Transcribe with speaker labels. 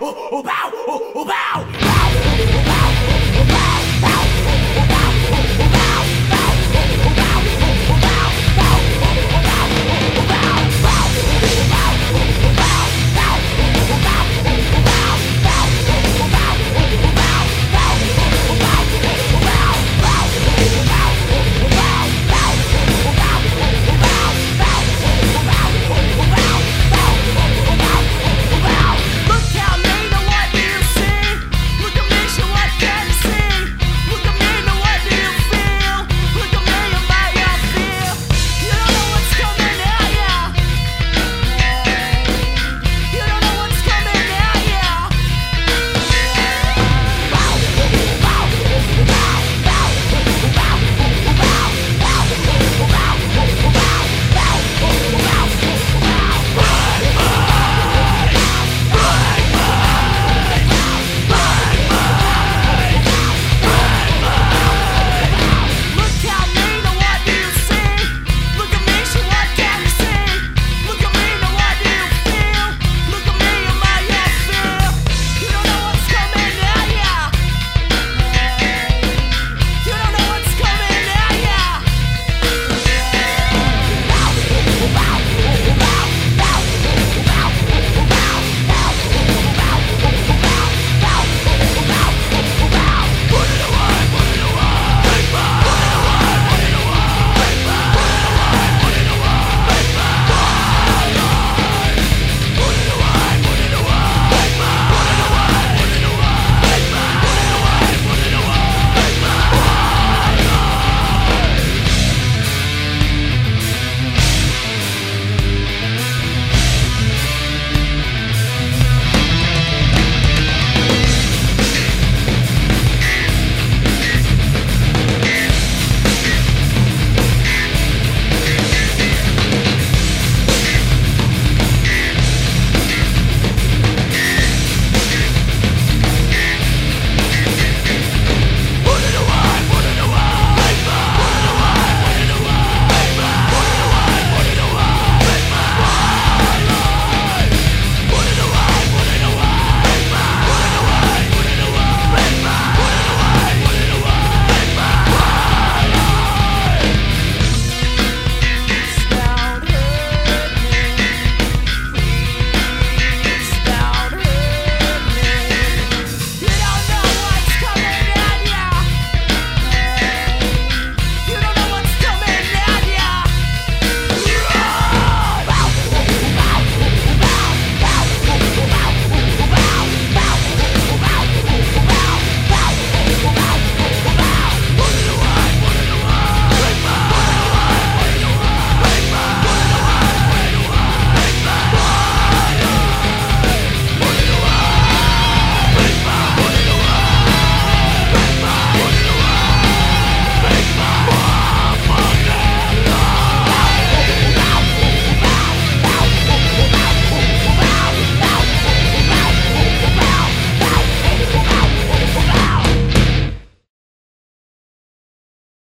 Speaker 1: oh, oh, bow, oh, oh, bow.